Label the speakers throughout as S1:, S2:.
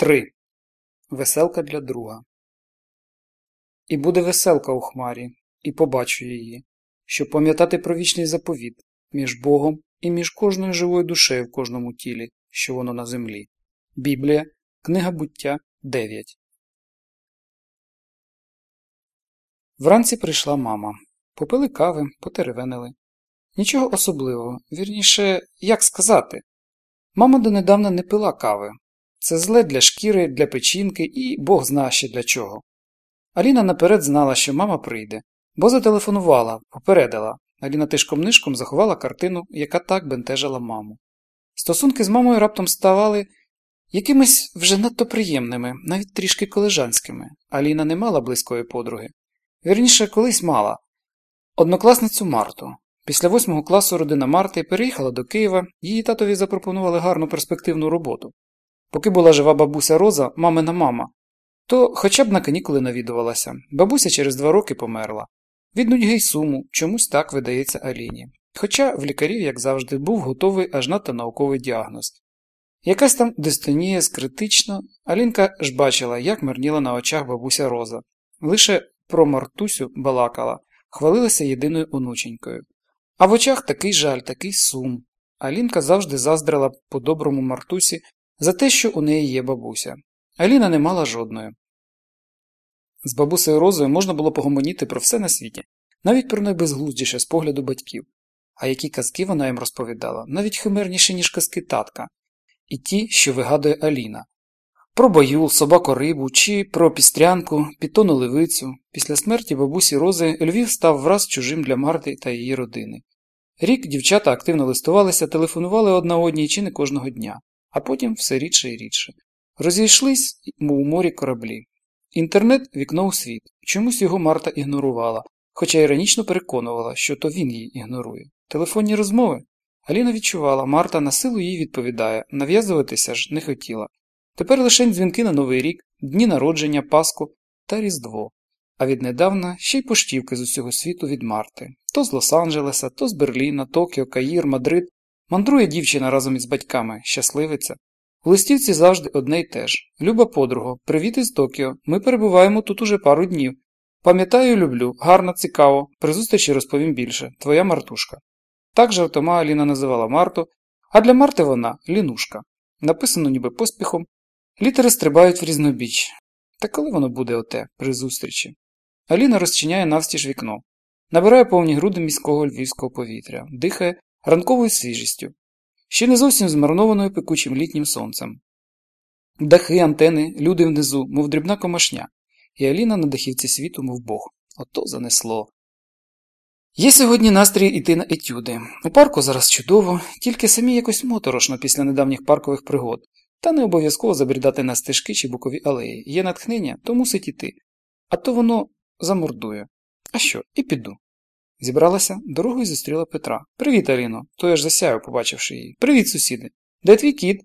S1: 3. Веселка для друга. І буде веселка у хмарі, і побачу її, щоб пам'ятати про вічний заповіт між Богом і між кожною живою душею в кожному тілі, що воно на землі. Біблія, Книга буття 9. Вранці прийшла мама. Попили кави, потеревенили. Нічого особливого, вірніше, як сказати. Мама донедавна не пила кави. Це зле для шкіри, для печінки і Бог зна ще для чого. Аліна наперед знала, що мама прийде, бо зателефонувала, попередила. Аліна тишком нишком заховала картину, яка так бентежила маму. Стосунки з мамою раптом ставали якимись вже надто приємними, навіть трішки колежанськими. Аліна не мала близької подруги. Вірніше, колись мала. Однокласницю Марту. Після восьмого класу родина Марти переїхала до Києва, її татові запропонували гарну перспективну роботу. Поки була жива бабуся Роза, мамина мама, то хоча б на канікули навідувалася. Бабуся через два роки померла. Від нудьги й суму, чомусь так видається Аліні. Хоча в лікарів, як завжди, був готовий аж надто науковий діагноз. Якась там дистонія скритично, Алінка ж бачила, як мерніла на очах бабуся Роза. Лише про Мартусю балакала, хвалилася єдиною онученькою. А в очах такий жаль, такий сум. Алінка завжди заздрила по доброму Мартусі за те, що у неї є бабуся. Аліна не мала жодної. З бабусею Розою можна було погомоніти про все на світі, навіть про найбезглуздіше з погляду батьків. А які казки вона їм розповідала, навіть химерніші, ніж казки татка, і ті, що вигадує Аліна. Про баюл, собаку рибу чи про пістрянку, пітону левицю. Після смерті бабусі Рози Львів став враз чужим для Марти та її родини. Рік дівчата активно листувалися, телефонували одна одній чи не кожного дня, а потім все рідше і рідше. Розійшлись, мов у морі кораблі. Інтернет вікно у світ. Чомусь його Марта ігнорувала, хоча іронічно переконувала, що то він її ігнорує. Телефонні розмови. Аліна відчувала, Марта на силу їй відповідає, нав'язуватися ж не хотіла. Тепер лише дзвінки на Новий рік, дні народження, Пасху та Різдво. А віднедавна ще й поштівки з усього світу від Марти то з Лос-Анджелеса, то з Берліна, Токіо, Каїр, Мадрид. Мандрує дівчина разом із батьками, щасливиця. У листівці завжди одне й те ж. Люба подруго, привіт із Токіо. Ми перебуваємо тут уже пару днів. Пам'ятаю, люблю, гарно, цікаво. При зустрічі розповім більше. Твоя Мартушка. Так жартома Аліна називала Марту, а для Марти вона лінушка. Написано ніби поспіхом. Літери стрибають в різнобіч. Та коли воно буде оте, при зустрічі? Аліна розчиняє навстіж вікно, набирає повні груди міського львівського повітря, дихає ранковою свіжістю, ще не зовсім змарнованою пекучим літнім сонцем. Дахи, антени, люди внизу, мов дрібна комашня, і Аліна на дахівці світу, мов Бог. Ото занесло. Є сьогодні настрій іти на етюди. У парку зараз чудово, тільки самі якось моторошно після недавніх паркових пригод, та не обов'язково забрідати на стежки чи бокові алеї. Є натхнення, то мусить іти. А то воно замордує. А що, і піду. Зібралася, дорогою зустріла Петра. Привіт, Аліно. То я ж засяю, побачивши її. Привіт, сусіди. Де твій кіт?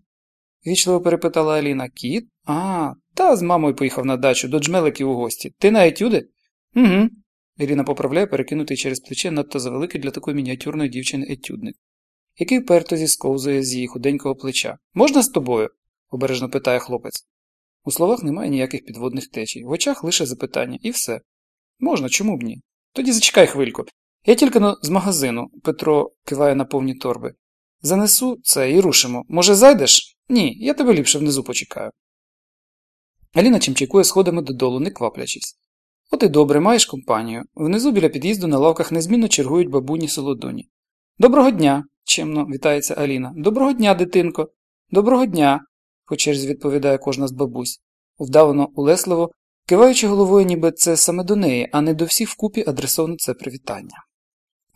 S1: вічливо перепитала Аліна. Кіт? А, та з мамою поїхав на дачу, до джмеликів у гості. Ти на етюди? Угу. Ірина поправляє перекинутий через плече надто завеликий для такої мініатюрної дівчини етюдник, який вперто зісковзує з її худенького плеча. Можна з тобою? обережно питає хлопець. У словах немає ніяких підводних течій, в очах лише запитання, і все. Можна, чому б ні? Тоді зачекай хвильку. Я тільки з магазину, Петро киває на повні торби. Занесу це і рушимо. Може, зайдеш? Ні, я тебе ліпше внизу почекаю. Аліна чимчикує сходами додолу, не кваплячись. От і добре, маєш компанію. Внизу біля під'їзду на лавках незмінно чергують бабуні солодоні. Доброго дня, чемно вітається Аліна. Доброго дня, дитинко. Доброго дня, по черзі відповідає кожна з бабусь, вдавано улесливо, киваючи головою, ніби це саме до неї, а не до всіх вкупі адресовано це привітання.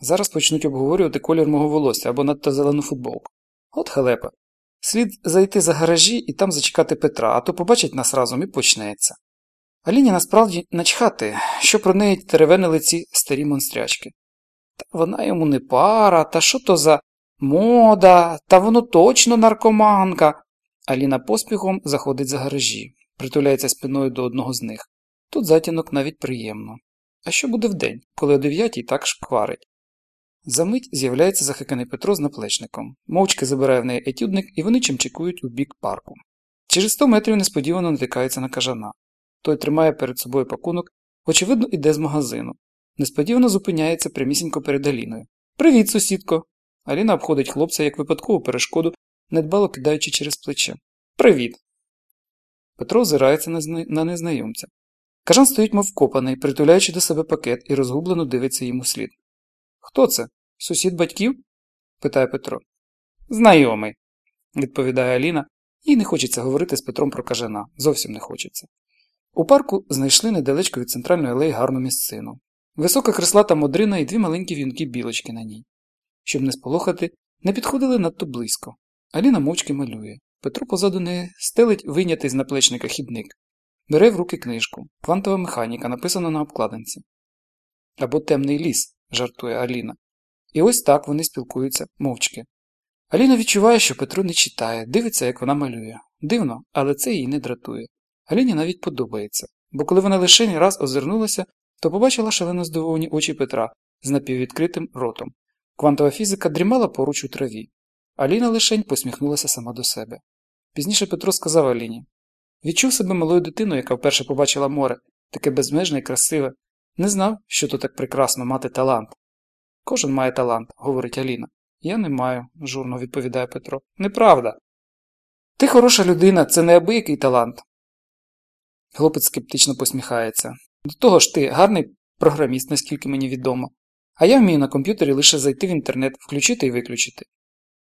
S1: Зараз почнуть обговорювати колір мого волосся або надто зелену футболку. От халепа. Слід зайти за гаражі і там зачекати Петра, а то побачить нас разом і почнеться. Аліні насправді начхати, що про неї теревенили ці старі монстрячки. Та вона йому не пара, та що то за мода, та воно точно наркоманка. Аліна поспіхом заходить за гаражі, притуляється спиною до одного з них. Тут затінок навіть приємно. А що буде вдень, коли о дев'ятій так шкварить? Замить з'являється захиканий Петро з наплечником, мовчки забирає в неї етюдник, і вони чимчикують у бік парку. Через 100 метрів несподівано натикається на кажана. Той тримає перед собою пакунок, очевидно, іде з магазину. Несподівано зупиняється прямісінько перед Аліною. Привіт, сусідко! Аліна обходить хлопця як випадкову перешкоду, недбало кидаючи через плече. Привіт. Петро озирається на незнайомця. Кажан стоїть, мов вкопаний, притуляючи до себе пакет і розгублено дивиться йому слід. Хто це? Сусід батьків? питає Петро. Знайомий, відповідає Аліна, їй не хочеться говорити з Петром про кажана, зовсім не хочеться. У парку знайшли недалечко від центральної алеї гарну місцину. Висока креслата модрина і дві маленькі вінки білочки на ній. Щоб не сполохати, не підходили надто близько. Аліна мовчки малює. Петро позаду неї стелить вийнятий з наплечника хідник. Бере в руки книжку. Квантова механіка, написана на обкладинці. Або темний ліс, жартує Аліна. І ось так вони спілкуються мовчки. Аліна відчуває, що Петро не читає, дивиться, як вона малює. Дивно, але це її не дратує. Аліні навіть подобається, бо коли вона лише раз озирнулася, то побачила шалено здивовані очі Петра з напіввідкритим ротом. Квантова фізика дрімала поруч у траві. Аліна лишень посміхнулася сама до себе. Пізніше Петро сказав Аліні Відчув себе малою дитиною, яка вперше побачила море, таке безмежне і красиве. Не знав, що то так прекрасно мати талант. Кожен має талант, говорить Аліна. Я не маю, журно відповідає Петро. Неправда. Ти хороша людина, це неабиякий талант. Хлопець скептично посміхається. До того ж ти гарний програміст, наскільки мені відомо. А я вмію на комп'ютері лише зайти в інтернет, включити і виключити.